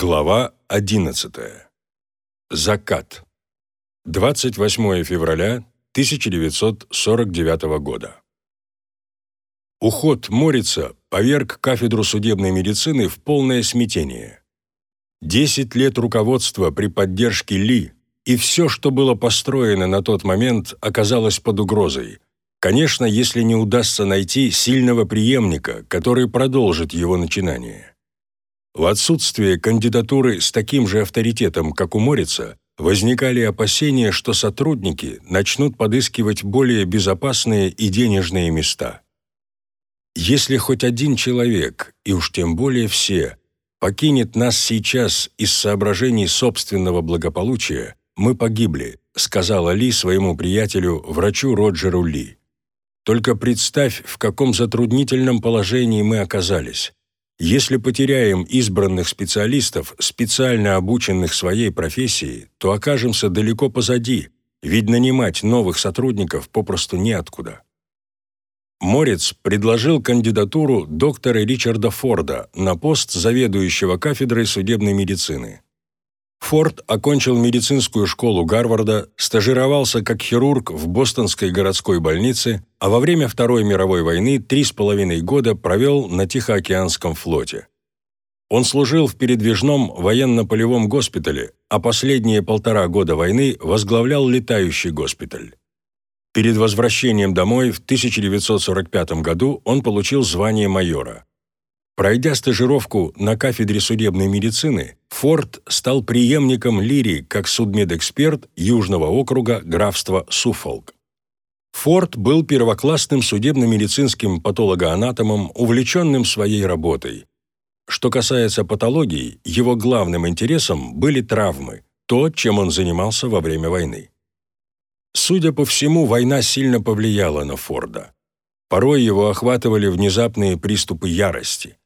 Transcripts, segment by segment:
Глава 11. Закат. 28 февраля 1949 года. Уход Морица поверг кафедру судебной медицины в полное смятение. Десять лет руководства при поддержке Ли и все, что было построено на тот момент, оказалось под угрозой. Конечно, если не удастся найти сильного преемника, который продолжит его начинание. В отсутствие кандидатуры с таким же авторитетом, как у Морица, возникали опасения, что сотрудники начнут подыскивать более безопасные и денежные места. Если хоть один человек, и уж тем более все, покинет нас сейчас из соображений собственного благополучия, мы погибли», сказала Ли своему приятелю, врачу Роджеру Ли. «Только представь, в каком затруднительном положении мы оказались. Если потеряем избранных специалистов, специально обученных своей профессии, то окажемся далеко позади, ведь нанимать новых сотрудников попросту неоткуда». Морец предложил кандидатуру доктора Ричарда Форда на пост заведующего кафедрой судебной медицины. Форд окончил медицинскую школу Гарварда, стажировался как хирург в Бостонской городской больнице, а во время Второй мировой войны три с половиной года провел на Тихоокеанском флоте. Он служил в передвижном военно-полевом госпитале, а последние полтора года войны возглавлял летающий госпиталь. Перед возвращением домой в 1945 году он получил звание майора. Пройдя стажировку на кафедре судебной медицины, Форд стал преемником Лири как судмедэксперт Южного округа графства Суффолк. Форд был первоклассным судебно-медицинским патологоанатомом, увлеченным своей работой. Что касается патологии, его главным интересом были травмы, то, чем он занимался во время войны. Судя по всему, война сильно повлияла на Форда. Порой его охватывали внезапные приступы ярости.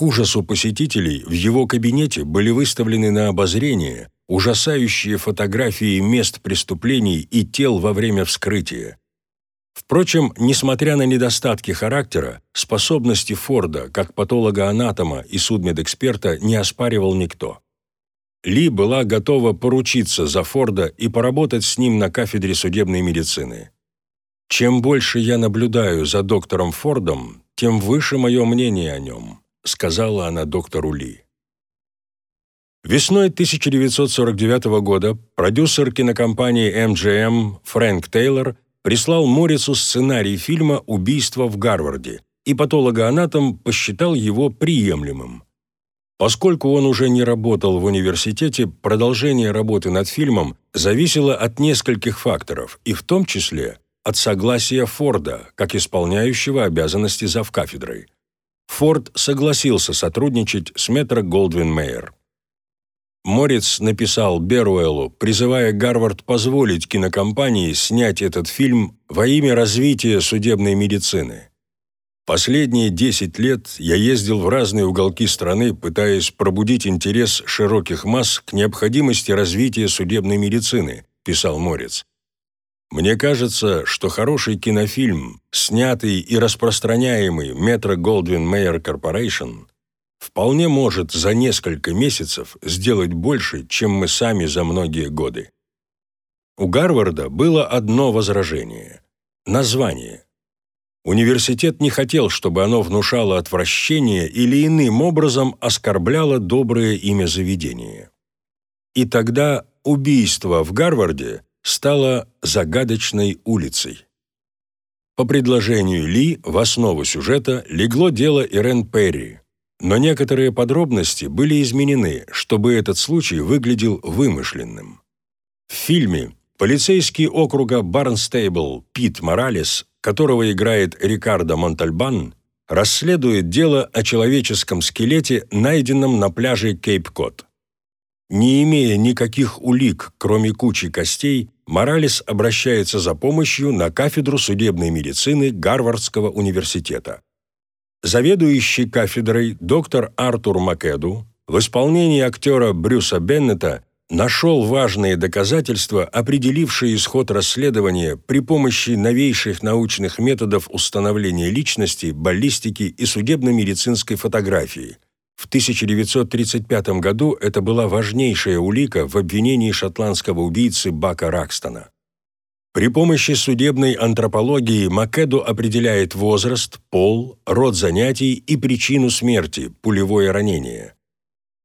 К ужасу посетителей в его кабинете были выставлены на обозрение ужасающие фотографии мест преступлений и тел во время вскрытия. Впрочем, несмотря на недостатки характера, способности Форда как патолога-анатома и судмедэксперта не оспаривал никто. Ли была готова поручиться за Форда и поработать с ним на кафедре судебной медицины. «Чем больше я наблюдаю за доктором Фордом, тем выше мое мнение о нем», сказала она доктору Ли. Весной 1949 года продюсер кинокомпании MGM Фрэнк Тейлор прислал Морицу сценарий фильма «Убийство в Гарварде», и патологоанатом посчитал его приемлемым. Поскольку он уже не работал в университете, продолжение работы над фильмом зависело от нескольких факторов, и в том числе от согласия Форда, как исполняющего обязанности завкафедрой. Форд согласился сотрудничать с метро Голдвин Мейер. Морец написал Беруэллу, призывая Гарвард позволить кинокомпании снять этот фильм во имя развития судебной медицины. Последние 10 лет я ездил в разные уголки страны, пытаясь пробудить интерес широких масс к необходимости развития судебной медицины, писал Морец. Мне кажется, что хороший кинофильм, снятый и распространяемый Metro Goldwyn Mayer Corporation, вполне может за несколько месяцев сделать больше, чем мы сами за многие годы. У Гарварда было одно возражение – название. Университет не хотел, чтобы оно внушало отвращение или иным образом оскорбляло доброе имя заведения. И тогда убийство в Гарварде – стала загадочной улицей. По предложению Ли в основу сюжета легло дело Ирен Перри, но некоторые подробности были изменены, чтобы этот случай выглядел вымышленным. В фильме полицейский округа Барнстейбл Пит Моралес, которого играет Рикардо Монтальбан, расследует дело о человеческом скелете, найденном на пляже Кейп-Кот. Не имея никаких улик, кроме кучи костей, Моралес обращается за помощью на кафедру судебной медицины Гарвардского университета. Заведующий кафедрой доктор Артур Македу в исполнении актера Брюса Беннета нашел важные доказательства, определившие исход расследования при помощи новейших научных методов установления личности, баллистики и судебно-медицинской фотографии – В 1935 году это была важнейшая улика в обвинении шотландского убийцы Бака Ракстона. При помощи судебной антропологии Македу определяет возраст, пол, род занятий и причину смерти – пулевое ранение.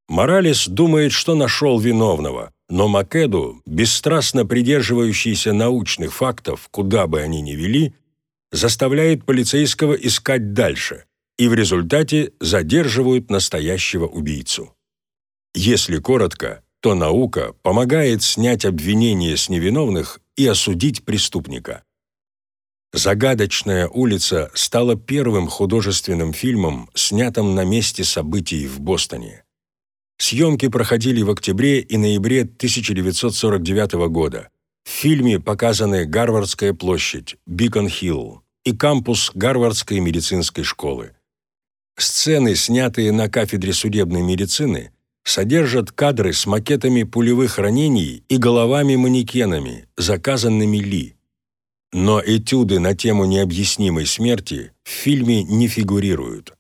Моралес думает, что нашел виновного, но Македу, бесстрастно придерживающийся научных фактов, куда бы они ни вели, заставляет полицейского искать дальше и в результате задерживают настоящего убийцу. Если коротко, то наука помогает снять обвинения с невиновных и осудить преступника. «Загадочная улица» стала первым художественным фильмом, снятым на месте событий в Бостоне. Съемки проходили в октябре и ноябре 1949 года. В фильме показаны Гарвардская площадь, Бикон-Хилл и кампус Гарвардской медицинской школы. Сцены, снятые на кафедре судебной медицины, содержат кадры с макетами пулевых ранений и головами-манекенами, заказанными Ли. Но этюды на тему необъяснимой смерти в фильме не фигурируют.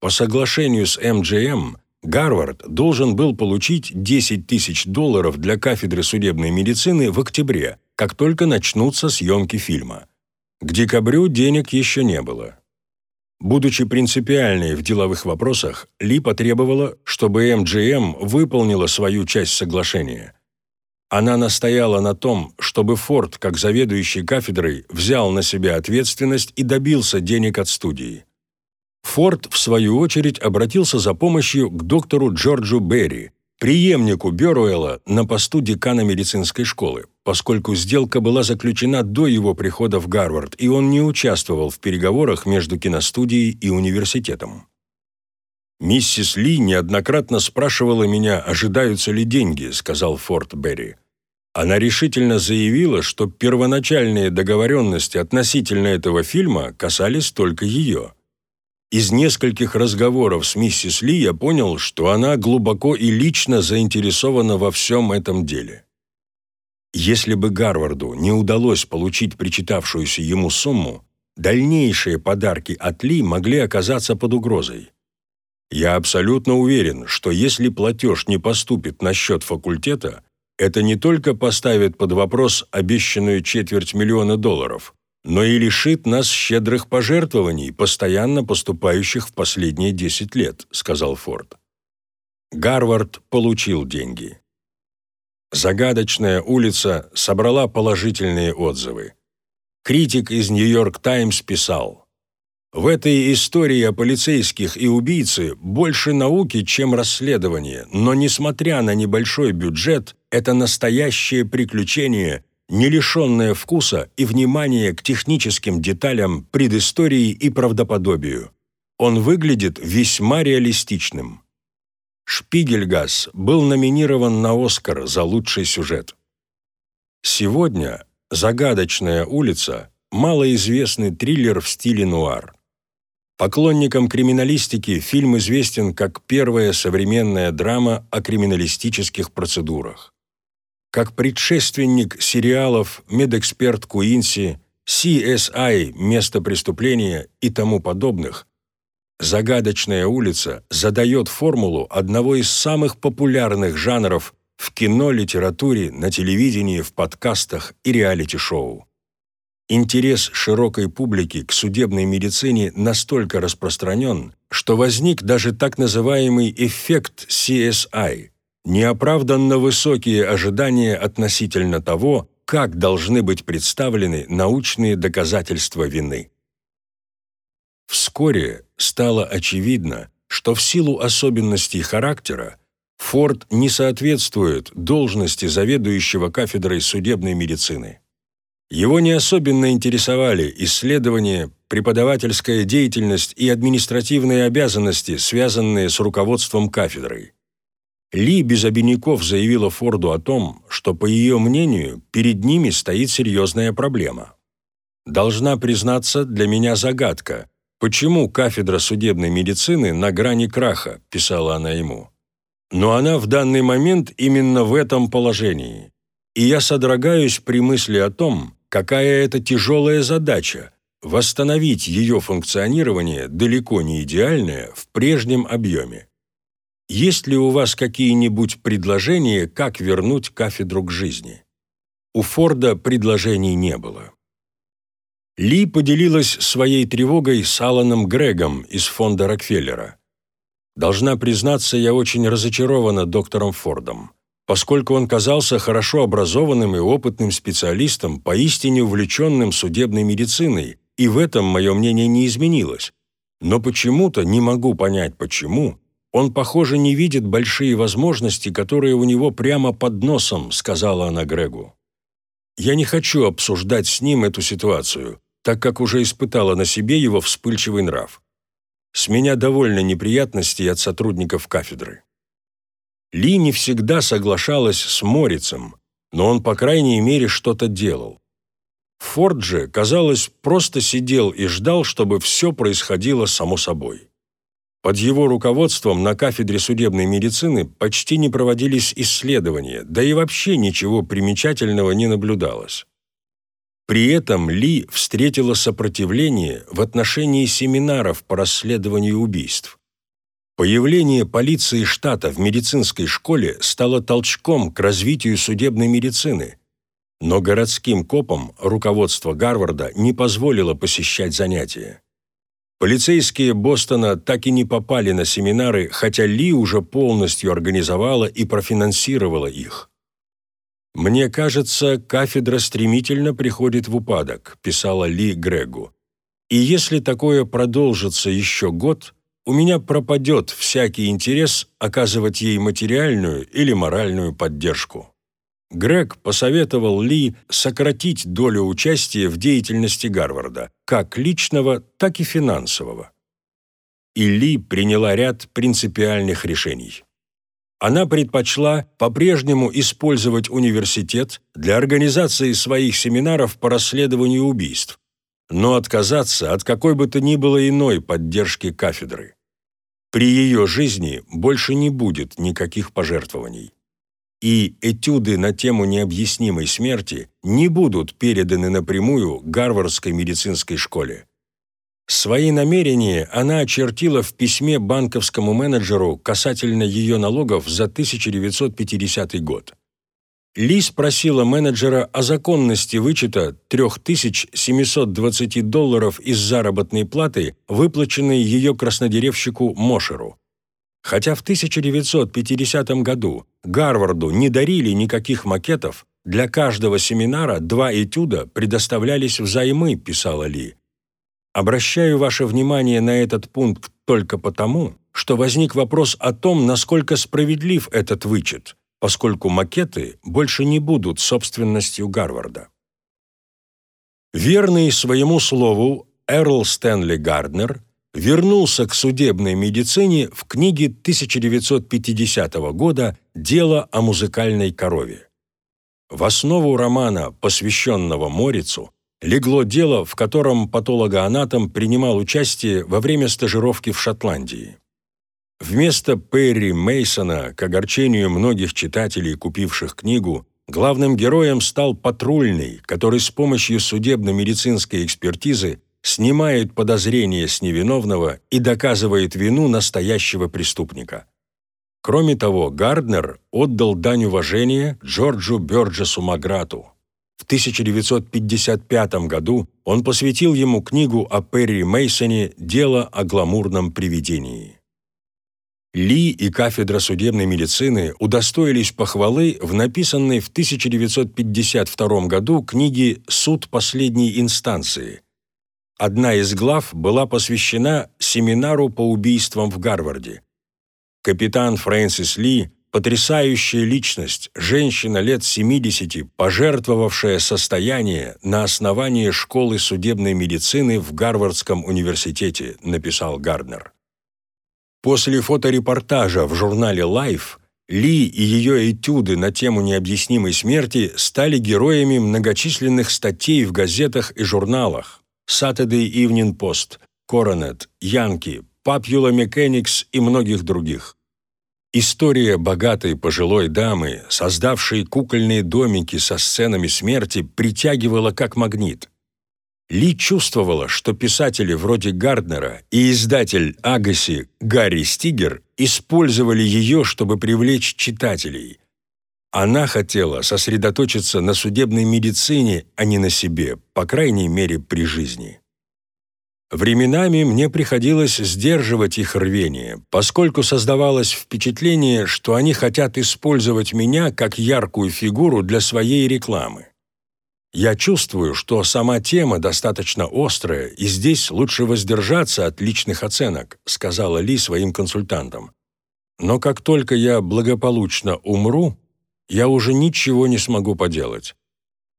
По соглашению с МГМ, Гарвард должен был получить 10 тысяч долларов для кафедры судебной медицины в октябре, как только начнутся съемки фильма. К декабрю денег еще не было. Будучи принципиальной в деловых вопросах, Ли потребовала, чтобы МГМ выполнила свою часть соглашения. Она настояла на том, чтобы Форд, как заведующий кафедрой, взял на себя ответственность и добился денег от студии. Форд, в свою очередь, обратился за помощью к доктору Джорджу Берри, преемнику Бёруэлла на посту декана медицинской школы, поскольку сделка была заключена до его прихода в Гарвард, и он не участвовал в переговорах между киностудией и университетом. «Миссис Ли неоднократно спрашивала меня, ожидаются ли деньги», — сказал Форд Берри. Она решительно заявила, что первоначальные договоренности относительно этого фильма касались только ее. Из нескольких разговоров с миссис Ли я понял, что она глубоко и лично заинтересована во всем этом деле. Если бы Гарварду не удалось получить причитавшуюся ему сумму, дальнейшие подарки от Ли могли оказаться под угрозой. Я абсолютно уверен, что если платеж не поступит на счет факультета, это не только поставит под вопрос обещанную четверть миллиона долларов, но и лишит нас щедрых пожертвований, постоянно поступающих в последние 10 лет», — сказал Форд. Гарвард получил деньги. «Загадочная улица» собрала положительные отзывы. Критик из «Нью-Йорк Таймс» писал, «В этой истории о полицейских и убийце больше науки, чем расследование, но, несмотря на небольшой бюджет, это настоящее приключение, не лишенное вкуса и внимания к техническим деталям, предыстории и правдоподобию. Он выглядит весьма реалистичным. Шпигельгас был номинирован на «Оскар» за лучший сюжет. Сегодня «Загадочная улица» – малоизвестный триллер в стиле нуар. Поклонникам криминалистики фильм известен как первая современная драма о криминалистических процедурах как предшественник сериалов «Медэксперт Куинси», CSI «Место преступления» и тому подобных, «Загадочная улица» задает формулу одного из самых популярных жанров в кино, литературе, на телевидении, в подкастах и реалити-шоу. Интерес широкой публики к судебной медицине настолько распространен, что возник даже так называемый эффект CSI – неоправданно высокие ожидания относительно того, как должны быть представлены научные доказательства вины. Вскоре стало очевидно, что в силу особенностей характера Форд не соответствует должности заведующего кафедрой судебной медицины. Его не особенно интересовали исследования, преподавательская деятельность и административные обязанности, связанные с руководством кафедрой. Ли без обиняков заявила Форду о том, что, по ее мнению, перед ними стоит серьезная проблема. «Должна признаться, для меня загадка, почему кафедра судебной медицины на грани краха», – писала она ему. «Но она в данный момент именно в этом положении. И я содрогаюсь при мысли о том, какая это тяжелая задача – восстановить ее функционирование, далеко не идеальное, в прежнем объеме. есть ли у вас какие-нибудь предложения, как вернуть кафедру к жизни? У Форда предложений не было. Ли поделилась своей тревогой с Аланом Грегом из фонда Рокфеллера. Должна признаться, я очень разочарована доктором Фордом, поскольку он казался хорошо образованным и опытным специалистом, поистине увлеченным судебной медициной, и в этом мое мнение не изменилось. Но почему-то, не могу понять почему, он, похоже, не видит большие возможности, которые у него прямо под носом, сказала она Грегу. Я не хочу обсуждать с ним эту ситуацию, так как уже испытала на себе его вспыльчивый нрав. С меня довольно неприятностей от сотрудников кафедры. Ли не всегда соглашалась с Морицем, но он, по крайней мере, что-то делал. Форд же, казалось, просто сидел и ждал, чтобы все происходило само собой. Под его руководством на кафедре судебной медицины почти не проводились исследования, да и вообще ничего примечательного не наблюдалось. При этом Ли встретила сопротивление в отношении семинаров по расследованию убийств. Появление полиции штата в медицинской школе стало толчком к развитию судебной медицины, но городским копам руководство Гарварда не позволило посещать занятия. Полицейские Бостона так и не попали на семинары, хотя Ли уже полностью организовала и профинансировала их. «Мне кажется, кафедра стремительно приходит в упадок», писала Ли Грегу. «И если такое продолжится еще год, у меня пропадет всякий интерес оказывать ей материальную или моральную поддержку». Грег посоветовал Ли сократить долю участия в деятельности Гарварда, как личного, так и финансового. И Ли приняла ряд принципиальных решений. Она предпочла по-прежнему использовать университет для организации своих семинаров по расследованию убийств, но отказаться от какой бы то ни было иной поддержки кафедры. При ее жизни больше не будет никаких пожертвований и этюды на тему необъяснимой смерти не будут переданы напрямую Гарвардской медицинской школе. Свои намерения она очертила в письме банковскому менеджеру касательно ее налогов за 1950 год. Ли спросила менеджера о законности вычета 3720 долларов из заработной платы, выплаченной ее краснодеревщику Мошеру. Хотя в 1950 году Гарварду не дарили никаких макетов, для каждого семинара два этюда предоставлялись взаймы, писала Ли. Обращаю ваше внимание на этот пункт только потому, что возник вопрос о том, насколько справедлив этот вычет, поскольку макеты больше не будут собственностью Гарварда. Верный своему слову Эрл Стэнли Гарднер вернулся к судебной медицине в книге 1950 года «Дело о музыкальной корове». В основу романа, посвященного Морицу, легло дело, в котором патологоанатом принимал участие во время стажировки в Шотландии. Вместо Перри Мейсона, к огорчению многих читателей, купивших книгу, главным героем стал патрульный, который с помощью судебно-медицинской экспертизы снимает подозрение с невиновного и доказывает вину настоящего преступника. Кроме того, Гарднер отдал дань уважения Джорджу Бёрджесу Маграту. В 1955 году он посвятил ему книгу о Перри Мейсоне «Дело о гламурном привидении». Ли и кафедра судебной медицины удостоились похвалы в написанной в 1952 году книге «Суд последней инстанции», Одна из глав была посвящена семинару по убийствам в Гарварде. Капитан Фрэнсис Ли – потрясающая личность, женщина лет 70, пожертвовавшая состояние на основании школы судебной медицины в Гарвардском университете, написал Гарднер. После фоторепортажа в журнале Life Ли и ее этюды на тему необъяснимой смерти стали героями многочисленных статей в газетах и журналах, Saturday Evening Post, Coronet, Янки, Popular Mechanics и многих других. История богатой пожилой дамы, создавшей кукольные домики со сценами смерти, притягивала как магнит. Ли чувствовала, что писатели вроде Гарднера и издатель Агаси Гарри Стигер использовали ее, чтобы привлечь читателей. Она хотела сосредоточиться на судебной медицине, а не на себе, по крайней мере, при жизни. Временами мне приходилось сдерживать их рвение, поскольку создавалось впечатление, что они хотят использовать меня как яркую фигуру для своей рекламы. Я чувствую, что сама тема достаточно острая, и здесь лучше воздержаться от личных оценок, сказала Ли своим консультантам. Но как только я благополучно умру, я уже ничего не смогу поделать.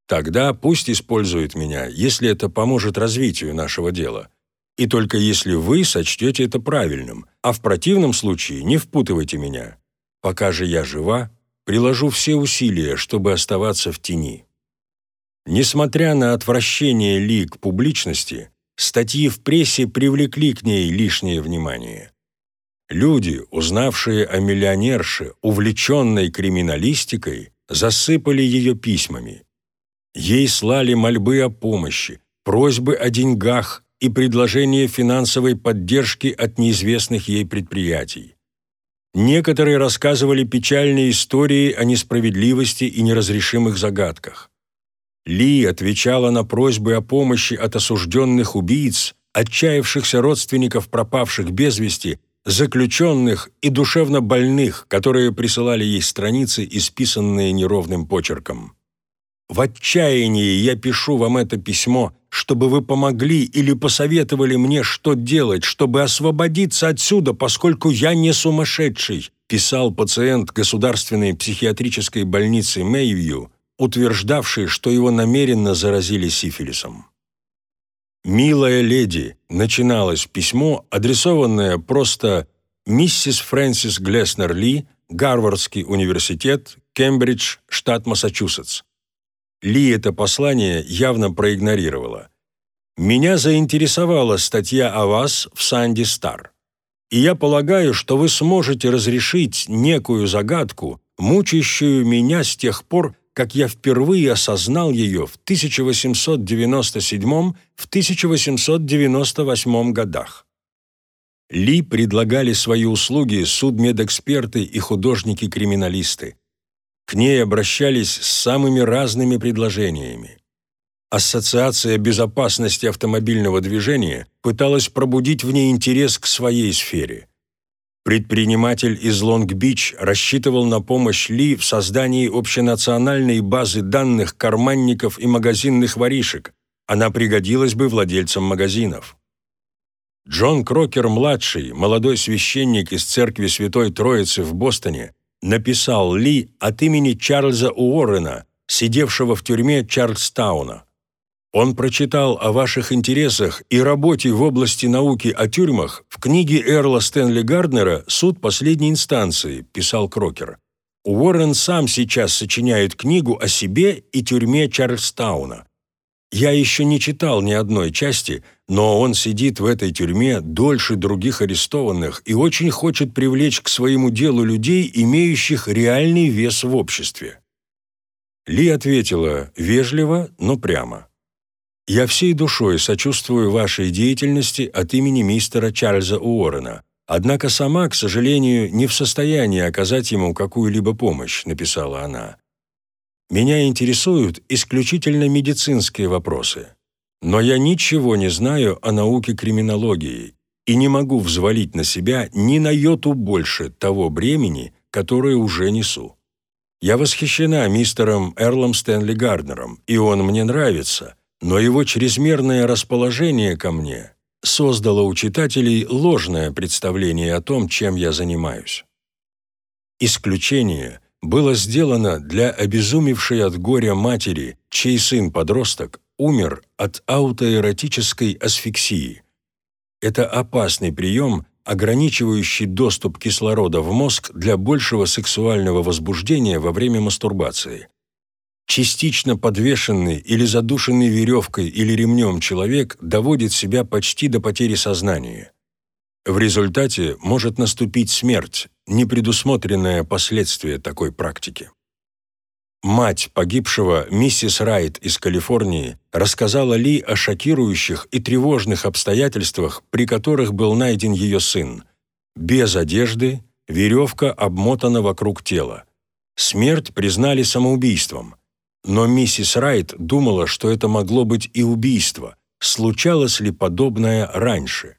Тогда пусть используют меня, если это поможет развитию нашего дела. И только если вы сочтете это правильным, а в противном случае не впутывайте меня. Пока же я жива, приложу все усилия, чтобы оставаться в тени. Несмотря на отвращение Ли к публичности, статьи в прессе привлекли к ней лишнее внимание. Люди, узнавшие о миллионерше, увлеченной криминалистикой, засыпали ее письмами. Ей слали мольбы о помощи, просьбы о деньгах и предложения финансовой поддержки от неизвестных ей предприятий. Некоторые рассказывали печальные истории о несправедливости и неразрешимых загадках. Ли отвечала на просьбы о помощи от осужденных убийц, отчаявшихся родственников пропавших без вести, заключенных и душевно больных, которые присылали ей страницы, исписанные неровным почерком. «В отчаянии я пишу вам это письмо, чтобы вы помогли или посоветовали мне, что делать, чтобы освободиться отсюда, поскольку я не сумасшедший», писал пациент Государственной психиатрической больницы Мэйвью, утверждавший, что его намеренно заразили сифилисом. «Милая леди» начиналось письмо, адресованное просто «Миссис Фрэнсис Глеснер Ли, Гарвардский университет, Кембридж, штат Массачусетс». Ли это послание явно проигнорировала. «Меня заинтересовала статья о вас в «Санди Стар». И я полагаю, что вы сможете разрешить некую загадку, мучающую меня с тех пор, как я впервые осознал ее в 1897-1898 годах. Ли предлагали свои услуги судмедэксперты и художники-криминалисты. К ней обращались с самыми разными предложениями. Ассоциация безопасности автомобильного движения пыталась пробудить в ней интерес к своей сфере. Предприниматель из Лонг-Бич рассчитывал на помощь Ли в создании общенациональной базы данных карманников и магазинных воришек. Она пригодилась бы владельцам магазинов. Джон Крокер-младший, молодой священник из церкви Святой Троицы в Бостоне, написал Ли от имени Чарльза Уоррена, сидевшего в тюрьме Чарльстауна. Он прочитал о ваших интересах и работе в области науки о тюрьмах в книге Эрла Стэнли Гарднера «Суд последней инстанции», писал Крокер. Уоррен сам сейчас сочиняет книгу о себе и тюрьме Чарльстауна. Я еще не читал ни одной части, но он сидит в этой тюрьме дольше других арестованных и очень хочет привлечь к своему делу людей, имеющих реальный вес в обществе. Ли ответила вежливо, но прямо. Я всей душой сочувствую вашей деятельности от имени мистера Чарльза Уоррена, однако сама, к сожалению, не в состоянии оказать ему какую-либо помощь», — написала она. «Меня интересуют исключительно медицинские вопросы, но я ничего не знаю о науке криминологии и не могу взвалить на себя ни на йоту больше того бремени, которое уже несу. Я восхищена мистером Эрлом Стэнли Гарднером, и он мне нравится» но его чрезмерное расположение ко мне создало у читателей ложное представление о том, чем я занимаюсь. Исключение было сделано для обезумевшей от горя матери, чей сын-подросток умер от аутоэротической асфиксии. Это опасный прием, ограничивающий доступ кислорода в мозг для большего сексуального возбуждения во время мастурбации. Частично подвешенный или задушенный веревкой или ремнем человек доводит себя почти до потери сознания. В результате может наступить смерть, непредусмотренное последствие такой практики. Мать погибшего, миссис Райт из Калифорнии, рассказала Ли о шокирующих и тревожных обстоятельствах, при которых был найден ее сын. Без одежды, веревка обмотана вокруг тела. Смерть признали самоубийством. Но миссис Райт думала, что это могло быть и убийство. Случалось ли подобное раньше?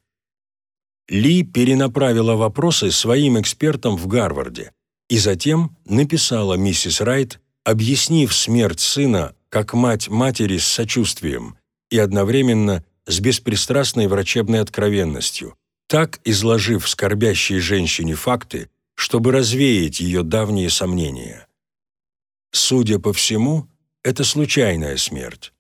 Ли перенаправила вопросы своим экспертам в Гарварде и затем написала миссис Райт, объяснив смерть сына как мать матери с сочувствием и одновременно с беспристрастной врачебной откровенностью, так изложив скорбящей женщине факты, чтобы развеять ее давние сомнения. Судя по всему, это случайная смерть.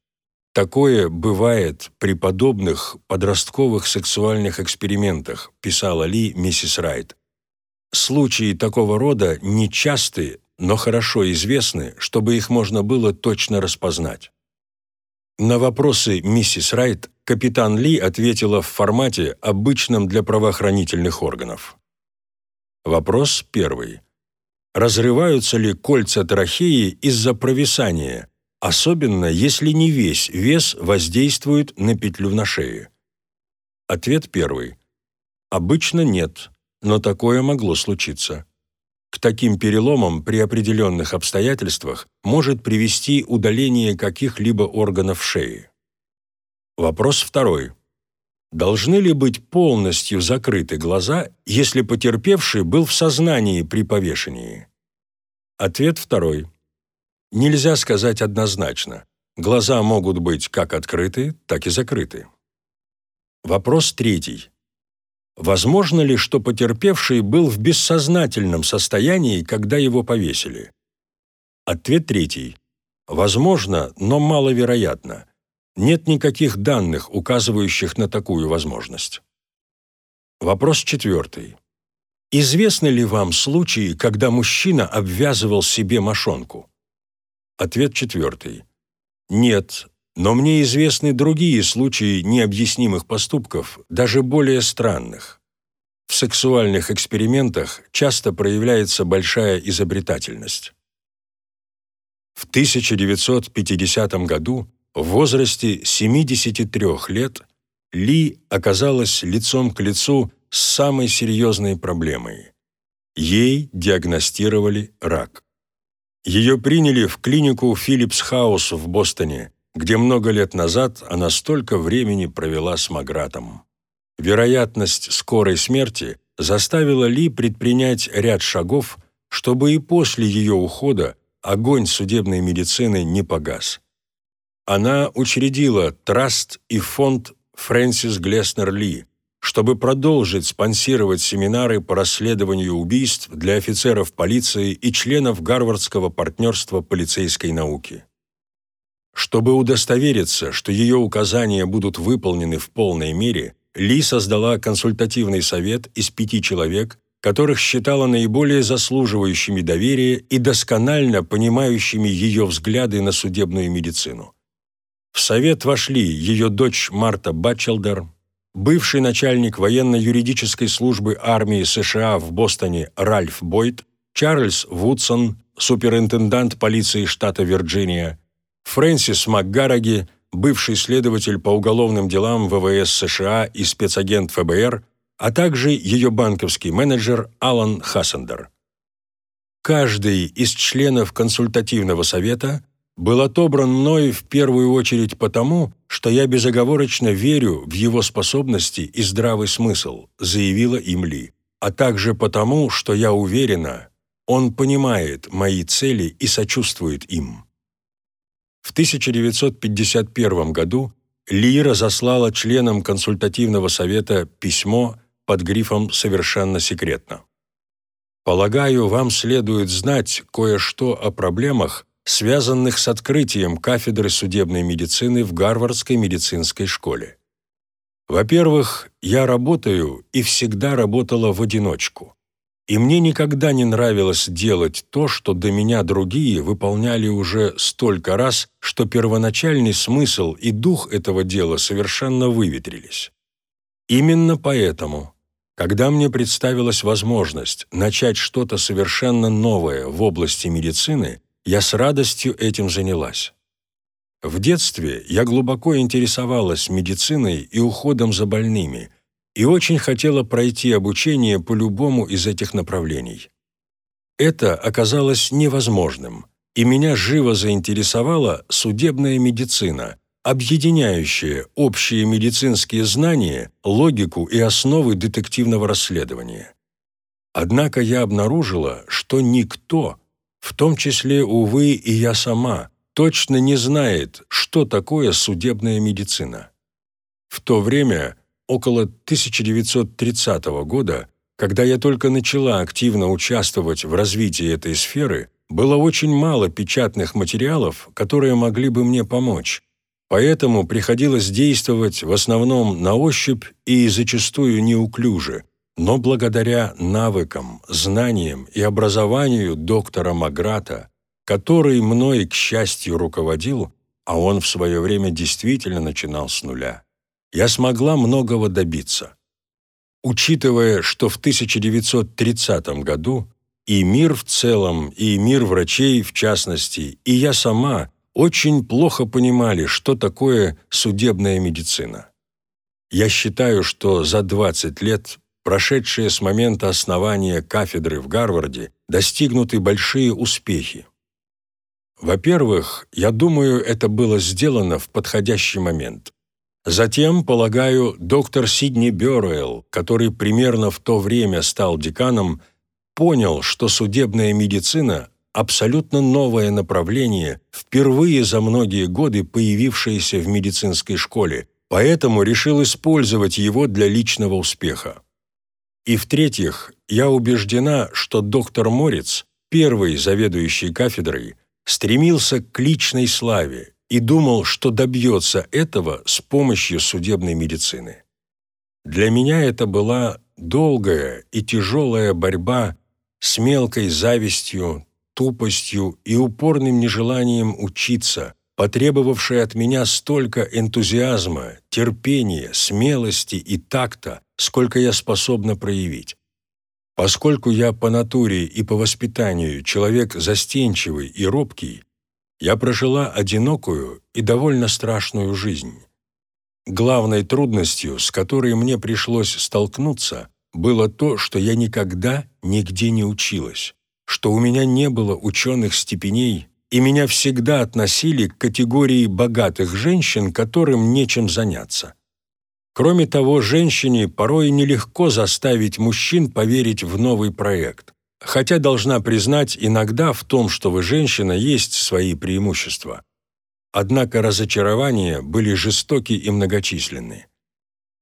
Такое бывает при подобных подростковых сексуальных экспериментах, писала Ли миссис Райт. Случаи такого рода нечасты, но хорошо известны, чтобы их можно было точно распознать. На вопросы миссис Райт капитан Ли ответила в формате, обычном для правоохранительных органов. Вопрос первый. Разрываются ли кольца трахеи из-за провисания, особенно если не весь вес воздействует на петлю на шее? Ответ первый. Обычно нет, но такое могло случиться. К таким переломам при определенных обстоятельствах может привести удаление каких-либо органов шеи. Вопрос второй. Должны ли быть полностью закрыты глаза, если потерпевший был в сознании при повешении? Ответ второй. Нельзя сказать однозначно. Глаза могут быть как открыты, так и закрыты. Вопрос третий. Возможно ли, что потерпевший был в бессознательном состоянии, когда его повесили? Ответ третий. Возможно, но маловероятно. Нет никаких данных, указывающих на такую возможность. Вопрос четвертый. Известны ли вам случаи, когда мужчина обвязывал себе мошонку? Ответ четвертый. Нет, но мне известны другие случаи необъяснимых поступков, даже более странных. В сексуальных экспериментах часто проявляется большая изобретательность. В 1950 году в возрасте 73 лет Ли оказалась лицом к лицу с самой серьезной проблемой. Ей диагностировали рак. Ее приняли в клинику Филлипс Хаус в Бостоне, где много лет назад она столько времени провела с Магратом. Вероятность скорой смерти заставила Ли предпринять ряд шагов, чтобы и после ее ухода огонь судебной медицины не погас. Она учредила траст и фонд Фрэнсис Глеснер Ли, чтобы продолжить спонсировать семинары по расследованию убийств для офицеров полиции и членов Гарвардского партнерства полицейской науки. Чтобы удостовериться, что ее указания будут выполнены в полной мере, Ли создала консультативный совет из пяти человек, которых считала наиболее заслуживающими доверия и досконально понимающими ее взгляды на судебную медицину. В совет вошли ее дочь Марта Батчелдер, бывший начальник военно-юридической службы армии США в Бостоне Ральф Бойт, Чарльз Вудсон, суперинтендант полиции штата Вирджиния, Фрэнсис МакГараги, бывший следователь по уголовным делам ВВС США и спецагент ФБР, а также ее банковский менеджер Алан Хассендер. Каждый из членов консультативного совета был отобран мной в первую очередь потому, что я безоговорочно верю в его способности и здравый смысл, заявила им Ли, а также потому, что я уверена, он понимает мои цели и сочувствует им. В 1951 году Ли разослала членам консультативного совета письмо под грифом «Совершенно секретно». Полагаю, вам следует знать кое-что о проблемах, связанных с открытием кафедры судебной медицины в Гарвардской медицинской школе. Во-первых, я работаю и всегда работала в одиночку. И мне никогда не нравилось делать то, что до меня другие выполняли уже столько раз, что первоначальный смысл и дух этого дела совершенно выветрились. Именно поэтому, когда мне представилась возможность начать что-то совершенно новое в области медицины, я с радостью этим занялась. В детстве я глубоко интересовалась медициной и уходом за больными и очень хотела пройти обучение по любому из этих направлений. Это оказалось невозможным, и меня живо заинтересовала судебная медицина, объединяющая общие медицинские знания, логику и основы детективного расследования. Однако я обнаружила, что никто, в том числе, увы, и я сама, точно не знает, что такое судебная медицина. В то время, около 1930 года, когда я только начала активно участвовать в развитии этой сферы, было очень мало печатных материалов, которые могли бы мне помочь. Поэтому приходилось действовать в основном на ощупь и зачастую неуклюже, но благодаря навыкам, знаниям и образованию доктора Маграта который мной, к счастью, руководил, а он в свое время действительно начинал с нуля, я смогла многого добиться. Учитывая, что в 1930 году и мир в целом, и мир врачей в частности, и я сама очень плохо понимали, что такое судебная медицина. Я считаю, что за 20 лет, прошедшие с момента основания кафедры в Гарварде, достигнуты большие успехи. Во-первых, я думаю, это было сделано в подходящий момент. Затем, полагаю, доктор Сидни Бёруэлл, который примерно в то время стал деканом, понял, что судебная медицина – абсолютно новое направление, впервые за многие годы появившееся в медицинской школе, поэтому решил использовать его для личного успеха. И в-третьих, я убеждена, что доктор Морец, первый заведующий кафедрой, стремился к личной славе и думал, что добьется этого с помощью судебной медицины. Для меня это была долгая и тяжелая борьба с мелкой завистью, тупостью и упорным нежеланием учиться, потребовавшая от меня столько энтузиазма, терпения, смелости и такта, сколько я способна проявить. Поскольку я по натуре и по воспитанию человек застенчивый и робкий, я прожила одинокую и довольно страшную жизнь. Главной трудностью, с которой мне пришлось столкнуться, было то, что я никогда нигде не училась, что у меня не было ученых степеней, и меня всегда относили к категории богатых женщин, которым нечем заняться. Кроме того, женщине порой нелегко заставить мужчин поверить в новый проект. Хотя должна признать, иногда в том, что вы женщина, есть свои преимущества. Однако разочарования были жестоки и многочисленны.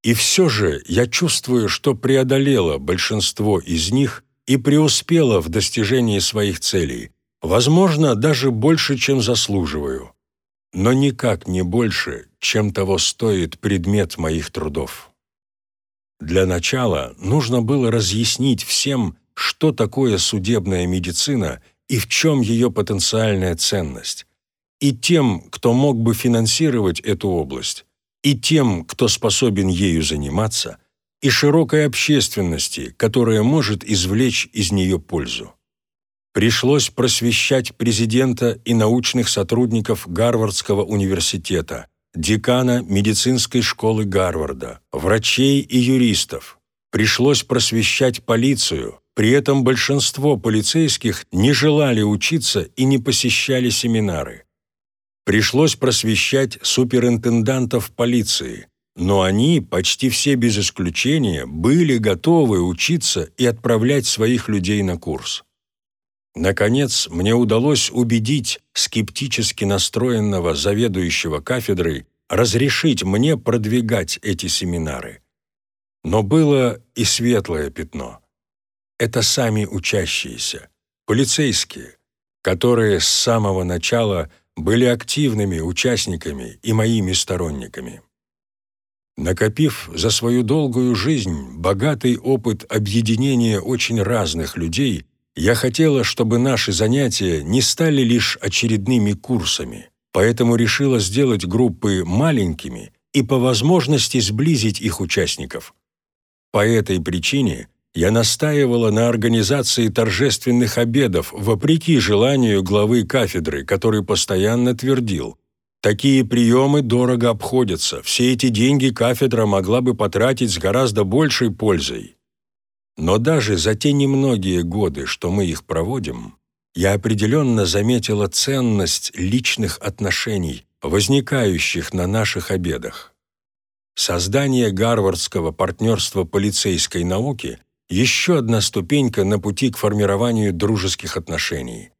И все же я чувствую, что преодолела большинство из них и преуспела в достижении своих целей, возможно, даже больше, чем заслуживаю но никак не больше, чем того стоит предмет моих трудов. Для начала нужно было разъяснить всем, что такое судебная медицина и в чем ее потенциальная ценность, и тем, кто мог бы финансировать эту область, и тем, кто способен ею заниматься, и широкой общественности, которая может извлечь из нее пользу пришлось просвещать президента и научных сотрудников Гарвардского университета, декана медицинской школы Гарварда, врачей и юристов. Пришлось просвещать полицию, при этом большинство полицейских не желали учиться и не посещали семинары. Пришлось просвещать суперинтендантов полиции, но они, почти все без исключения, были готовы учиться и отправлять своих людей на курс. Наконец, мне удалось убедить скептически настроенного заведующего кафедрой разрешить мне продвигать эти семинары. Но было и светлое пятно. Это сами учащиеся, полицейские, которые с самого начала были активными участниками и моими сторонниками. Накопив за свою долгую жизнь богатый опыт объединения очень разных людей – я хотела, чтобы наши занятия не стали лишь очередными курсами, поэтому решила сделать группы маленькими и по возможности сблизить их участников. По этой причине я настаивала на организации торжественных обедов, вопреки желанию главы кафедры, который постоянно твердил «Такие приемы дорого обходятся, все эти деньги кафедра могла бы потратить с гораздо большей пользой». Но даже за те немногие годы, что мы их проводим, я определенно заметила ценность личных отношений, возникающих на наших обедах. Создание Гарвардского партнерства полицейской науки – еще одна ступенька на пути к формированию дружеских отношений.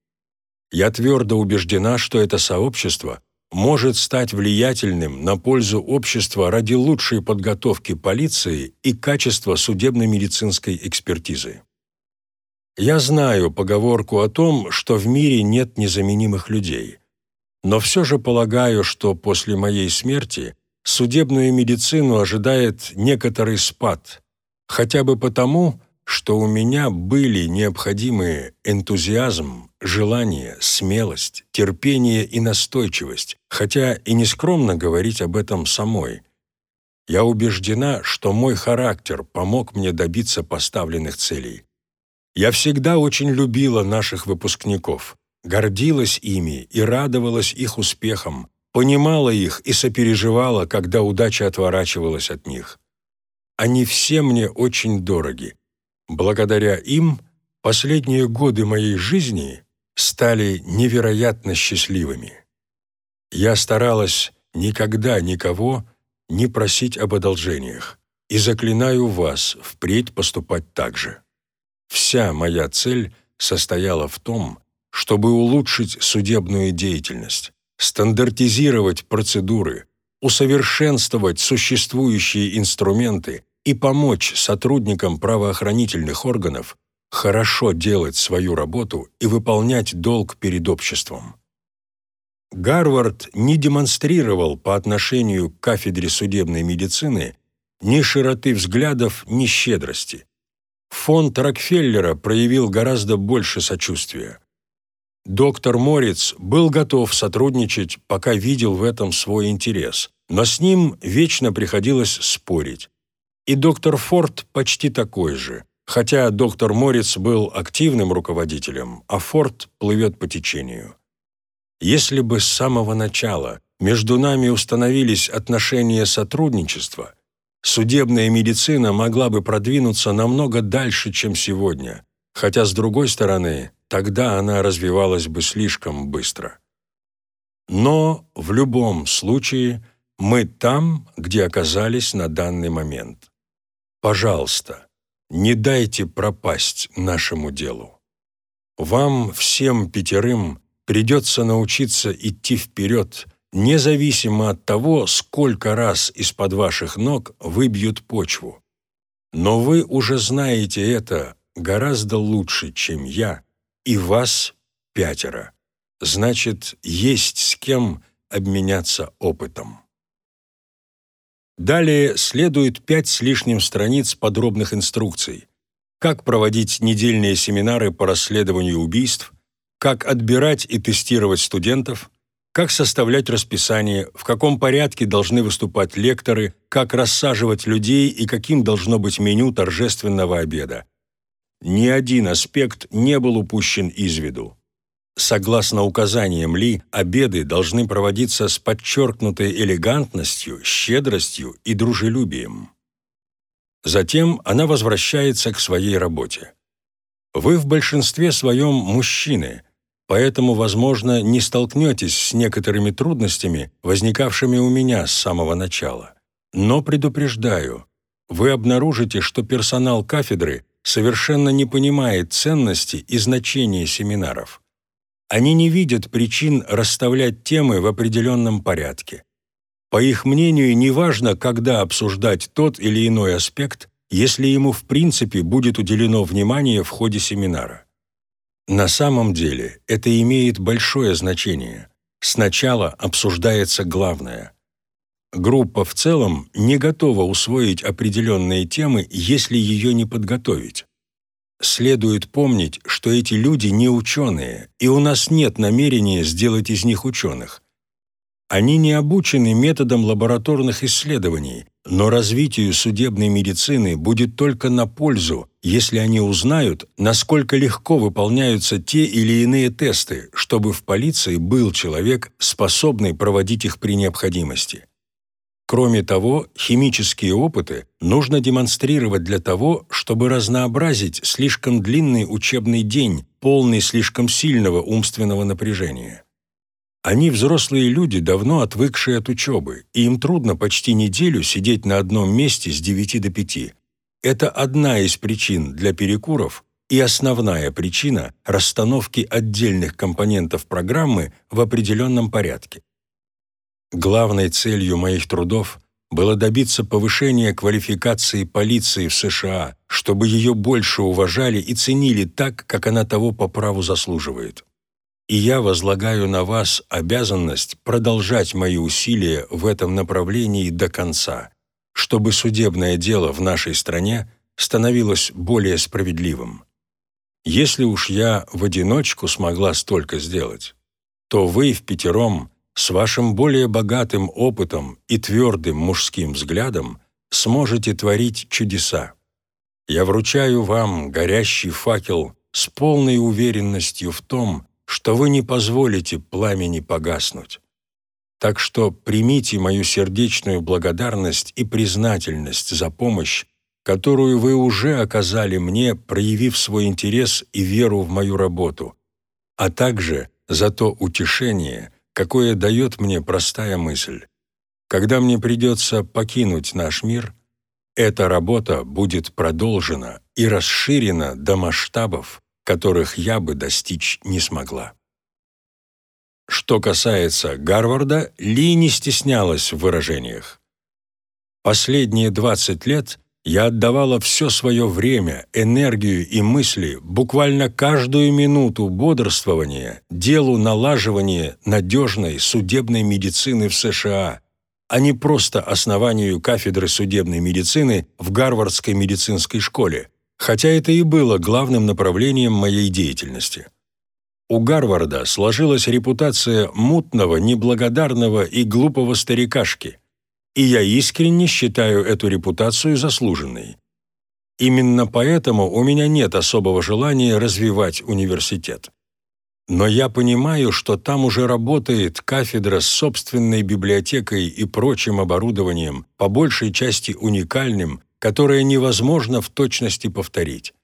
Я твердо убеждена, что это сообщество может стать влиятельным на пользу общества ради лучшей подготовки полиции и качества судебно-медицинской экспертизы. Я знаю поговорку о том, что в мире нет незаменимых людей, но все же полагаю, что после моей смерти судебную медицину ожидает некоторый спад, хотя бы потому, что у меня были необходимые энтузиазм, желание, смелость, терпение и настойчивость, хотя и не скромно говорить об этом самой. Я убеждена, что мой характер помог мне добиться поставленных целей. Я всегда очень любила наших выпускников, гордилась ими и радовалась их успехам, понимала их и сопереживала, когда удача отворачивалась от них. Они все мне очень дороги, Благодаря им последние годы моей жизни стали невероятно счастливыми. Я старалась никогда никого не просить об одолжениях и заклинаю вас впредь поступать так же. Вся моя цель состояла в том, чтобы улучшить судебную деятельность, стандартизировать процедуры, усовершенствовать существующие инструменты и помочь сотрудникам правоохранительных органов хорошо делать свою работу и выполнять долг перед обществом. Гарвард не демонстрировал по отношению к кафедре судебной медицины ни широты взглядов, ни щедрости. Фонд Рокфеллера проявил гораздо больше сочувствия. Доктор Морец был готов сотрудничать, пока видел в этом свой интерес, но с ним вечно приходилось спорить. И доктор Форд почти такой же, хотя доктор Морец был активным руководителем, а Форд плывет по течению. Если бы с самого начала между нами установились отношения сотрудничества, судебная медицина могла бы продвинуться намного дальше, чем сегодня, хотя, с другой стороны, тогда она развивалась бы слишком быстро. Но в любом случае мы там, где оказались на данный момент. Пожалуйста, не дайте пропасть нашему делу. Вам всем пятерым придется научиться идти вперед, независимо от того, сколько раз из-под ваших ног выбьют почву. Но вы уже знаете это гораздо лучше, чем я, и вас пятеро. Значит, есть с кем обменяться опытом. Далее следует пять с лишним страниц подробных инструкций. Как проводить недельные семинары по расследованию убийств, как отбирать и тестировать студентов, как составлять расписание, в каком порядке должны выступать лекторы, как рассаживать людей и каким должно быть меню торжественного обеда. Ни один аспект не был упущен из виду. Согласно указаниям Ли, обеды должны проводиться с подчеркнутой элегантностью, щедростью и дружелюбием. Затем она возвращается к своей работе. Вы в большинстве своем мужчины, поэтому, возможно, не столкнетесь с некоторыми трудностями, возникавшими у меня с самого начала. Но предупреждаю, вы обнаружите, что персонал кафедры совершенно не понимает ценности и значения семинаров. Они не видят причин расставлять темы в определенном порядке. По их мнению, неважно, когда обсуждать тот или иной аспект, если ему в принципе будет уделено внимание в ходе семинара. На самом деле это имеет большое значение. Сначала обсуждается главное. Группа в целом не готова усвоить определенные темы, если ее не подготовить. Следует помнить, что эти люди не ученые, и у нас нет намерения сделать из них ученых. Они не обучены методом лабораторных исследований, но развитию судебной медицины будет только на пользу, если они узнают, насколько легко выполняются те или иные тесты, чтобы в полиции был человек, способный проводить их при необходимости. Кроме того, химические опыты нужно демонстрировать для того, чтобы разнообразить слишком длинный учебный день, полный слишком сильного умственного напряжения. Они взрослые люди, давно отвыкшие от учебы, и им трудно почти неделю сидеть на одном месте с 9 до 5. Это одна из причин для перекуров и основная причина расстановки отдельных компонентов программы в определенном порядке. Главной целью моих трудов было добиться повышения квалификации полиции в США, чтобы ее больше уважали и ценили так, как она того по праву заслуживает и я возлагаю на вас обязанность продолжать мои усилия в этом направлении до конца, чтобы судебное дело в нашей стране становилось более справедливым. Если уж я в одиночку смогла столько сделать, то вы в пятером с вашим более богатым опытом и твердым мужским взглядом сможете творить чудеса. Я вручаю вам горящий факел с полной уверенностью в том, что вы не позволите пламени погаснуть. Так что примите мою сердечную благодарность и признательность за помощь, которую вы уже оказали мне, проявив свой интерес и веру в мою работу, а также за то утешение, какое дает мне простая мысль. Когда мне придется покинуть наш мир, эта работа будет продолжена и расширена до масштабов, которых я бы достичь не смогла. Что касается Гарварда, Ли не стеснялась в выражениях. Последние 20 лет я отдавала все свое время, энергию и мысли, буквально каждую минуту бодрствования, делу налаживания надежной судебной медицины в США, а не просто основанию кафедры судебной медицины в Гарвардской медицинской школе, хотя это и было главным направлением моей деятельности. У Гарварда сложилась репутация мутного, неблагодарного и глупого старикашки, и я искренне считаю эту репутацию заслуженной. Именно поэтому у меня нет особого желания развивать университет. Но я понимаю, что там уже работает кафедра с собственной библиотекой и прочим оборудованием, по большей части уникальным которое невозможно в точности повторить.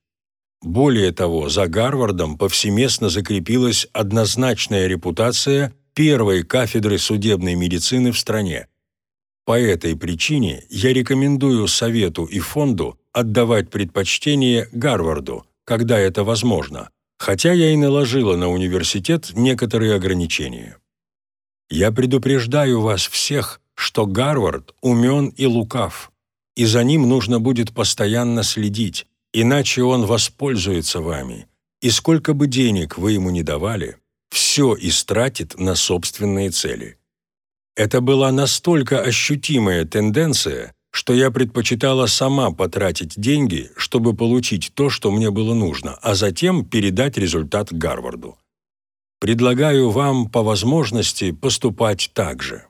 Более того, за Гарвардом повсеместно закрепилась однозначная репутация первой кафедры судебной медицины в стране. По этой причине я рекомендую Совету и Фонду отдавать предпочтение Гарварду, когда это возможно, хотя я и наложила на университет некоторые ограничения. Я предупреждаю вас всех, что Гарвард умен и лукав – и за ним нужно будет постоянно следить, иначе он воспользуется вами, и сколько бы денег вы ему не давали, все истратит на собственные цели. Это была настолько ощутимая тенденция, что я предпочитала сама потратить деньги, чтобы получить то, что мне было нужно, а затем передать результат Гарварду. Предлагаю вам по возможности поступать так же.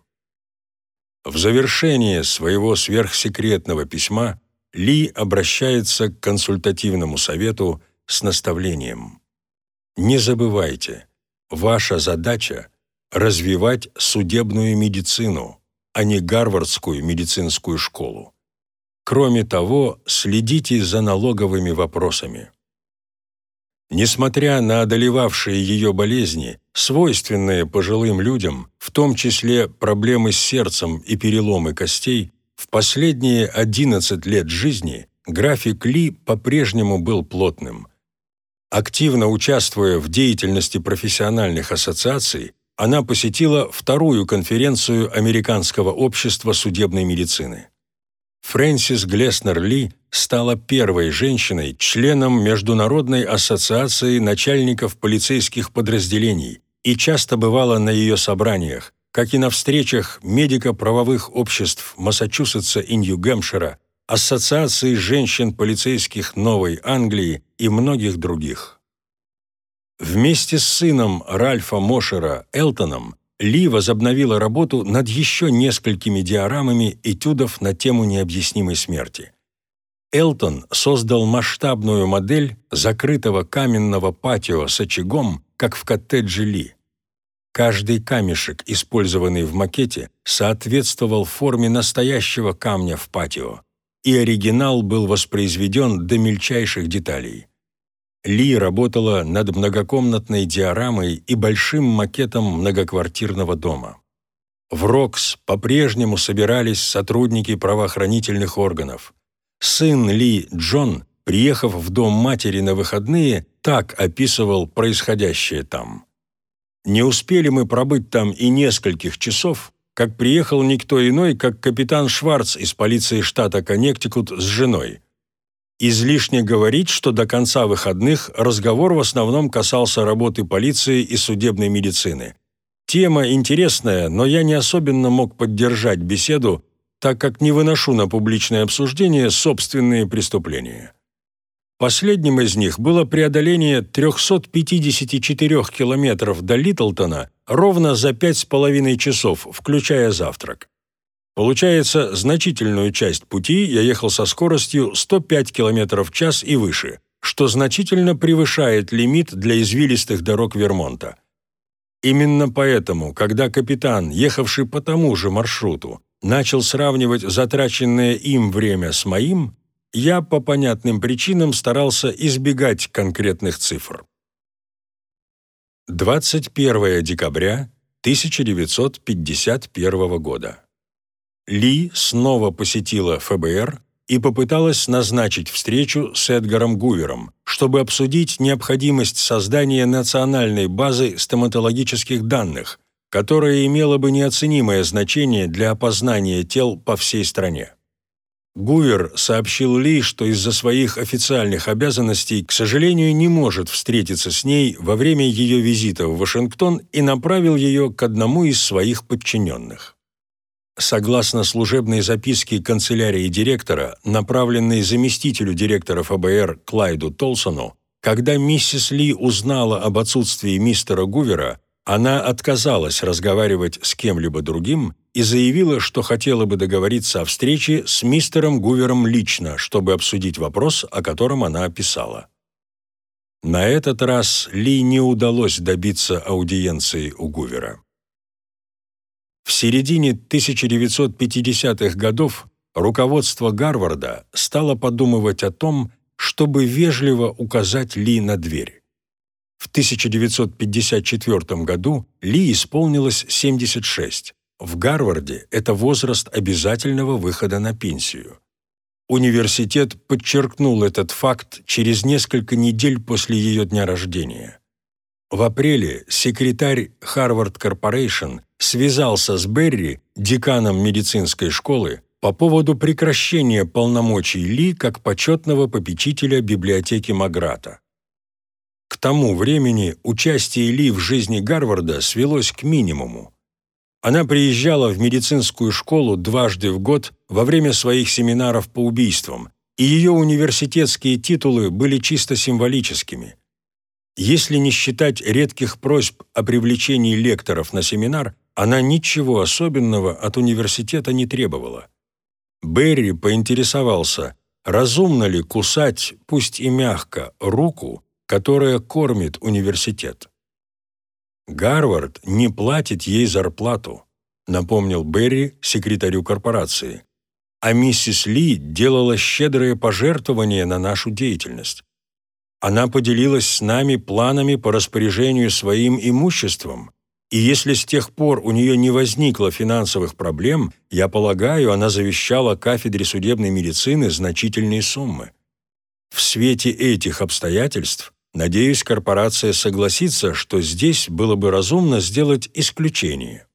В завершение своего сверхсекретного письма Ли обращается к консультативному совету с наставлением. Не забывайте, ваша задача – развивать судебную медицину, а не Гарвардскую медицинскую школу. Кроме того, следите за налоговыми вопросами. Несмотря на одолевавшие ее болезни, свойственные пожилым людям, в том числе проблемы с сердцем и переломы костей, в последние 11 лет жизни график Ли по-прежнему был плотным. Активно участвуя в деятельности профессиональных ассоциаций, она посетила вторую конференцию Американского общества судебной медицины. Фрэнсис Глеснер Ли стала первой женщиной, членом Международной ассоциации начальников полицейских подразделений и часто бывала на ее собраниях, как и на встречах медико-правовых обществ Массачусетса и Нью-Гэмпшира, Ассоциации женщин-полицейских Новой Англии и многих других. Вместе с сыном Ральфа Мошера Элтоном Ли возобновила работу над еще несколькими диорамами этюдов на тему необъяснимой смерти. Элтон создал масштабную модель закрытого каменного патио с очагом, как в коттедже Ли. Каждый камешек, использованный в макете, соответствовал форме настоящего камня в патио, и оригинал был воспроизведен до мельчайших деталей. Ли работала над многокомнатной диорамой и большим макетом многоквартирного дома. В РОКС по-прежнему собирались сотрудники правоохранительных органов. Сын Ли, Джон, приехав в дом матери на выходные, так описывал происходящее там. «Не успели мы пробыть там и нескольких часов, как приехал никто иной, как капитан Шварц из полиции штата Коннектикут с женой. Излишне говорить, что до конца выходных разговор в основном касался работы полиции и судебной медицины. Тема интересная, но я не особенно мог поддержать беседу, так как не выношу на публичное обсуждение собственные преступления. Последним из них было преодоление 354 километров до Литлтона ровно за пять с половиной часов, включая завтрак. Получается, значительную часть пути я ехал со скоростью 105 км в час и выше, что значительно превышает лимит для извилистых дорог Вермонта. Именно поэтому, когда капитан, ехавший по тому же маршруту, начал сравнивать затраченное им время с моим, я по понятным причинам старался избегать конкретных цифр. 21 декабря 1951 года. Ли снова посетила ФБР и попыталась назначить встречу с Эдгаром Гувером, чтобы обсудить необходимость создания национальной базы стоматологических данных, которое имело бы неоценимое значение для опознания тел по всей стране. Гувер сообщил Ли, что из-за своих официальных обязанностей, к сожалению, не может встретиться с ней во время ее визита в Вашингтон и направил ее к одному из своих подчиненных. Согласно служебной записке канцелярии директора, направленной заместителю директора ФБР Клайду Толсону, когда миссис Ли узнала об отсутствии мистера Гувера, она отказалась разговаривать с кем-либо другим и заявила, что хотела бы договориться о встрече с мистером Гувером лично, чтобы обсудить вопрос, о котором она описала. На этот раз Ли не удалось добиться аудиенции у Гувера. В середине 1950-х годов руководство Гарварда стало подумывать о том, чтобы вежливо указать Ли на дверь. В 1954 году Ли исполнилось 76. В Гарварде это возраст обязательного выхода на пенсию. Университет подчеркнул этот факт через несколько недель после ее дня рождения. В апреле секретарь Harvard Corporation связался с Берри, деканом медицинской школы, по поводу прекращения полномочий Ли как почетного попечителя библиотеки Маграта. К тому времени участие Ли в жизни Гарварда свелось к минимуму. Она приезжала в медицинскую школу дважды в год во время своих семинаров по убийствам, и ее университетские титулы были чисто символическими. Если не считать редких просьб о привлечении лекторов на семинар, она ничего особенного от университета не требовала. Берри поинтересовался, разумно ли кусать, пусть и мягко, руку, которая кормит университет. Гарвард не платит ей зарплату, напомнил Берри секретарю корпорации. А миссис Ли делала щедрые пожертвования на нашу деятельность. Она поделилась с нами планами по распоряжению своим имуществом, и если с тех пор у нее не возникло финансовых проблем, я полагаю, она завещала кафедре судебной медицины значительные суммы. В свете этих обстоятельств Надеюсь, корпорация согласится, что здесь было бы разумно сделать исключение.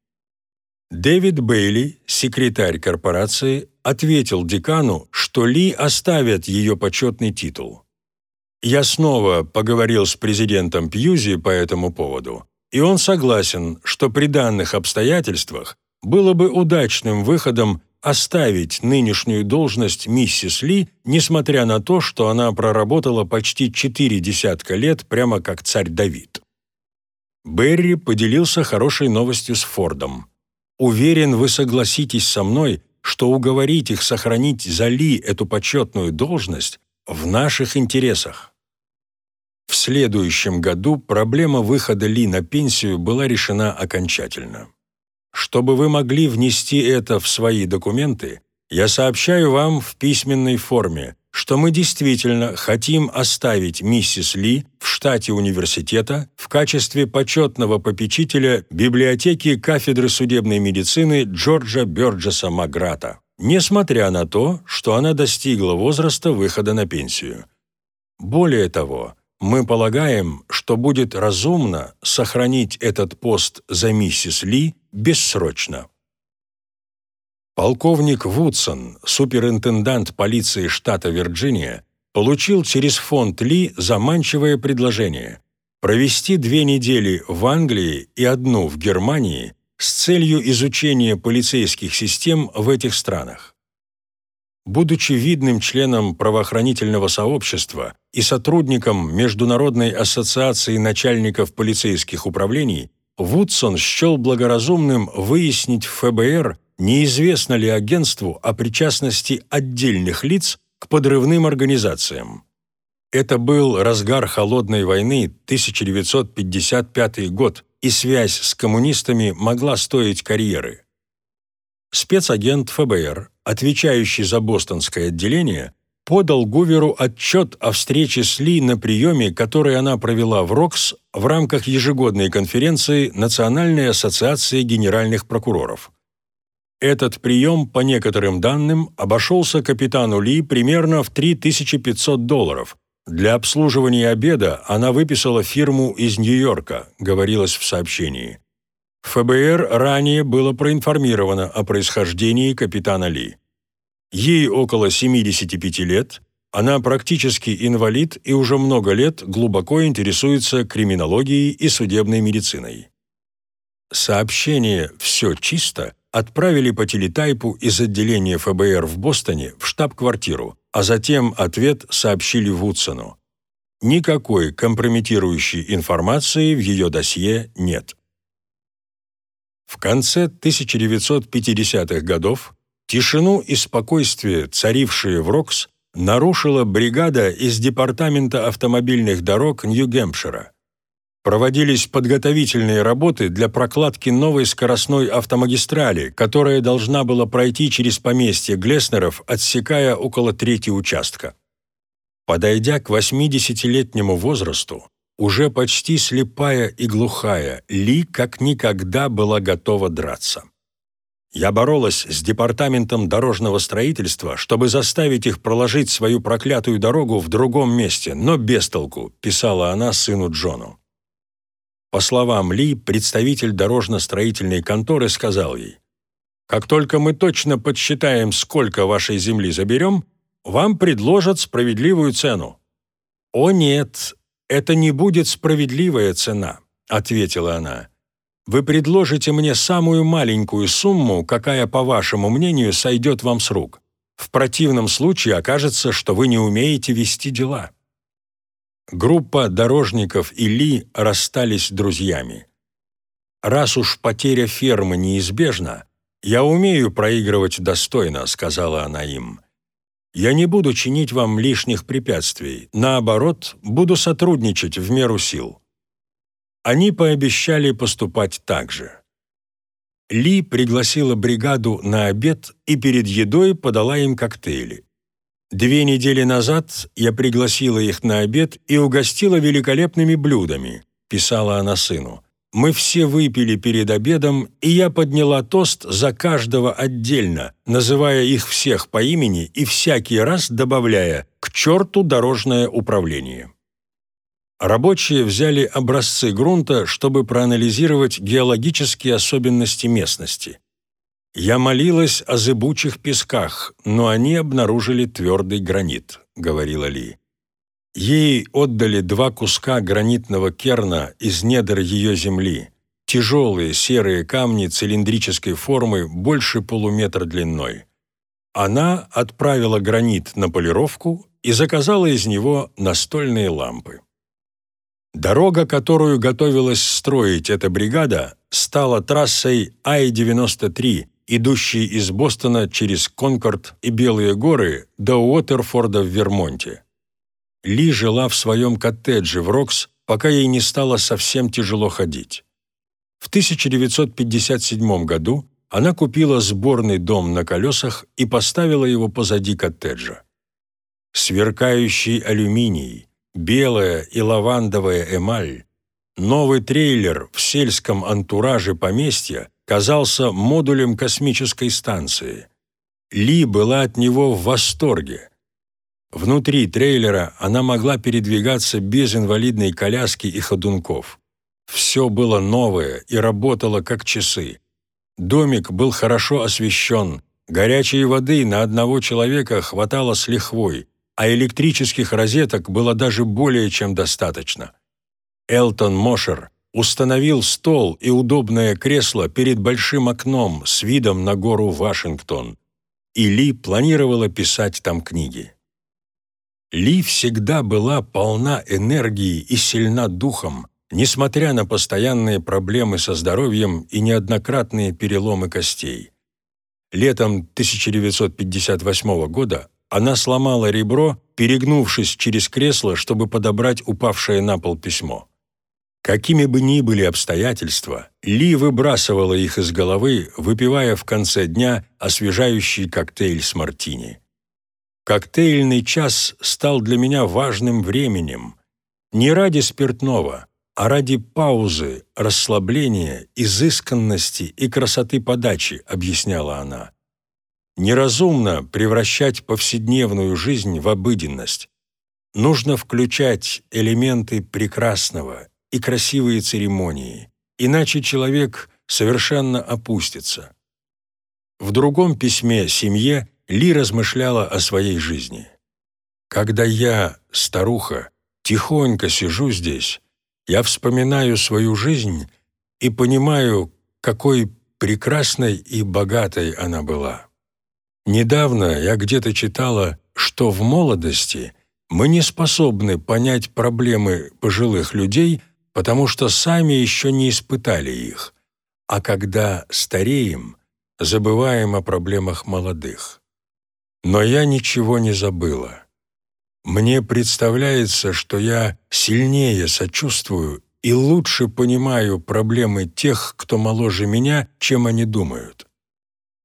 Дэвид Бейли, секретарь корпорации, ответил декану, что Ли оставят ее почетный титул. Я снова поговорил с президентом Пьюзи по этому поводу, и он согласен, что при данных обстоятельствах было бы удачным выходом оставить нынешнюю должность миссис Ли, несмотря на то, что она проработала почти четыре десятка лет прямо как царь Давид. Берри поделился хорошей новостью с Фордом. «Уверен, вы согласитесь со мной, что уговорить их сохранить за Ли эту почетную должность в наших интересах». В следующем году проблема выхода Ли на пенсию была решена окончательно. Чтобы вы могли внести это в свои документы, я сообщаю вам в письменной форме, что мы действительно хотим оставить миссис Ли в штате университета в качестве почетного попечителя библиотеки кафедры судебной медицины Джорджа Бёрджеса Маграта, несмотря на то, что она достигла возраста выхода на пенсию. Более того, мы полагаем, что будет разумно сохранить этот пост за миссис Ли бессрочно. Полковник Вудсон, суперинтендант полиции штата Вирджиния, получил через фонд Ли заманчивое предложение провести две недели в Англии и одну в Германии с целью изучения полицейских систем в этих странах. Будучи видным членом правоохранительного сообщества и сотрудником Международной ассоциации начальников полицейских управлений, Вудсон счел благоразумным выяснить в ФБР неизвестно ли агентству о причастности отдельных лиц к подрывным организациям. Это был разгар Холодной войны 1955 год, и связь с коммунистами могла стоить карьеры. Спецагент ФБР, отвечающий за бостонское отделение, подал Гуверу отчет о встрече с Ли на приеме, который она провела в РОКС в рамках ежегодной конференции Национальной ассоциации генеральных прокуроров. Этот прием, по некоторым данным, обошелся капитану Ли примерно в 3500 долларов. Для обслуживания обеда она выписала фирму из Нью-Йорка, говорилось в сообщении. ФБР ранее было проинформировано о происхождении капитана Ли. Ей около 75 лет, она практически инвалид и уже много лет глубоко интересуется криминологией и судебной медициной. Сообщение «Все чисто» отправили по телетайпу из отделения ФБР в Бостоне в штаб-квартиру, а затем ответ сообщили Вудсону. Никакой компрометирующей информации в ее досье нет. В конце 1950-х годов тишину и спокойствие, царившие в Рокс, нарушила бригада из Департамента автомобильных дорог Нью-Гэмпшира проводились подготовительные работы для прокладки новой скоростной автомагистрали, которая должна была пройти через поместье Глеснеров, отсекая около трети участка. Подойдя к 80-летнему возрасту, уже почти слепая и глухая, Ли как никогда была готова драться. Я боролась с департаментом дорожного строительства, чтобы заставить их проложить свою проклятую дорогу в другом месте, но без толку, писала она сыну Джону. По словам Ли, представитель дорожно-строительной конторы сказал ей, «Как только мы точно подсчитаем, сколько вашей земли заберем, вам предложат справедливую цену». «О нет, это не будет справедливая цена», — ответила она. «Вы предложите мне самую маленькую сумму, какая, по вашему мнению, сойдет вам с рук. В противном случае окажется, что вы не умеете вести дела». Группа дорожников и Ли расстались друзьями. «Раз уж потеря фермы неизбежна, я умею проигрывать достойно», — сказала она им. «Я не буду чинить вам лишних препятствий, наоборот, буду сотрудничать в меру сил». Они пообещали поступать так же. Ли пригласила бригаду на обед и перед едой подала им коктейли. Две недели назад я пригласила их на обед и угостила великолепными блюдами», — писала она сыну. «Мы все выпили перед обедом, и я подняла тост за каждого отдельно, называя их всех по имени и всякий раз добавляя «к черту дорожное управление». Рабочие взяли образцы грунта, чтобы проанализировать геологические особенности местности. «Я молилась о зыбучих песках, но они обнаружили твердый гранит», — говорила Ли. Ей отдали два куска гранитного керна из недр ее земли, тяжелые серые камни цилиндрической формы больше полуметра длиной. Она отправила гранит на полировку и заказала из него настольные лампы. Дорога, которую готовилась строить эта бригада, стала трассой Ай-93, идущей из Бостона через Конкорд и Белые горы до Уотерфорда в Вермонте. Ли жила в своем коттедже в Рокс, пока ей не стало совсем тяжело ходить. В 1957 году она купила сборный дом на колесах и поставила его позади коттеджа. Сверкающий алюминий, белая и лавандовая эмаль, новый трейлер в сельском антураже поместья казался модулем космической станции. Ли была от него в восторге. Внутри трейлера она могла передвигаться без инвалидной коляски и ходунков. Все было новое и работало как часы. Домик был хорошо освещен, горячей воды на одного человека хватало с лихвой, а электрических розеток было даже более чем достаточно. Элтон Мошер установил стол и удобное кресло перед большим окном с видом на гору Вашингтон, и Ли планировала писать там книги. Ли всегда была полна энергии и сильна духом, несмотря на постоянные проблемы со здоровьем и неоднократные переломы костей. Летом 1958 года она сломала ребро, перегнувшись через кресло, чтобы подобрать упавшее на пол письмо. Какими бы ни были обстоятельства, Ли выбрасывала их из головы, выпивая в конце дня освежающий коктейль с мартини. Коктейльный час стал для меня важным временем. Не ради спиртного, а ради паузы, расслабления, изысканности и красоты подачи, объясняла она. Неразумно превращать повседневную жизнь в обыденность. Нужно включать элементы прекрасного и красивые церемонии, иначе человек совершенно опустится. В другом письме семье Ли размышляла о своей жизни. «Когда я, старуха, тихонько сижу здесь, я вспоминаю свою жизнь и понимаю, какой прекрасной и богатой она была. Недавно я где-то читала, что в молодости мы не способны понять проблемы пожилых людей, потому что сами еще не испытали их, а когда стареем, забываем о проблемах молодых. Но я ничего не забыла. Мне представляется, что я сильнее сочувствую и лучше понимаю проблемы тех, кто моложе меня, чем они думают.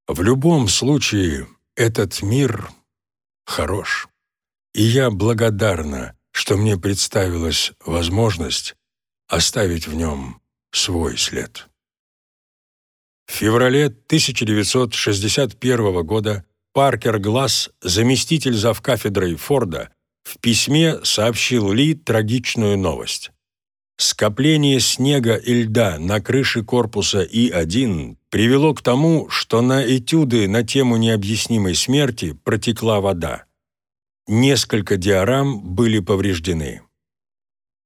В любом случае, этот мир хорош. И я благодарна, что мне представилась возможность оставить в нем свой след. В феврале 1961 года Паркер Гласс, заместитель завкафедрой Форда, в письме сообщил Ли трагичную новость. Скопление снега и льда на крыше корпуса И-1 привело к тому, что на этюды на тему необъяснимой смерти протекла вода. Несколько диорам были повреждены.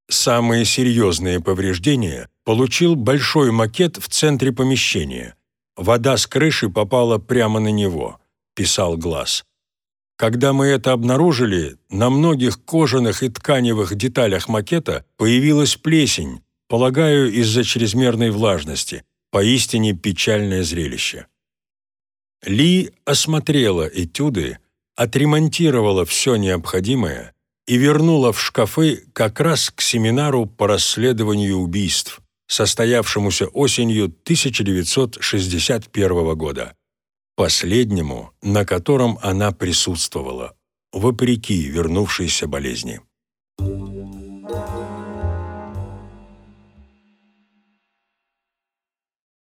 Самые серьезные повреждения получил большой макет в центре помещения. Вода с крыши попала прямо на него, писал Глаз. Когда мы это обнаружили, на многих кожаных и тканевых деталях макета появилась плесень, полагаю, из-за чрезмерной влажности. Поистине печальное зрелище. Ли осмотрела этюды, отремонтировала все необходимое и вернула в шкафы как раз к семинару по расследованию убийств, состоявшемуся осенью 1961 года последнему, на котором она присутствовала, вопреки вернувшейся болезни.